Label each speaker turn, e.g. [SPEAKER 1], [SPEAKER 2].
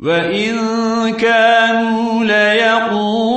[SPEAKER 1] وَإِن كَانُوا لَيَقُولُونَ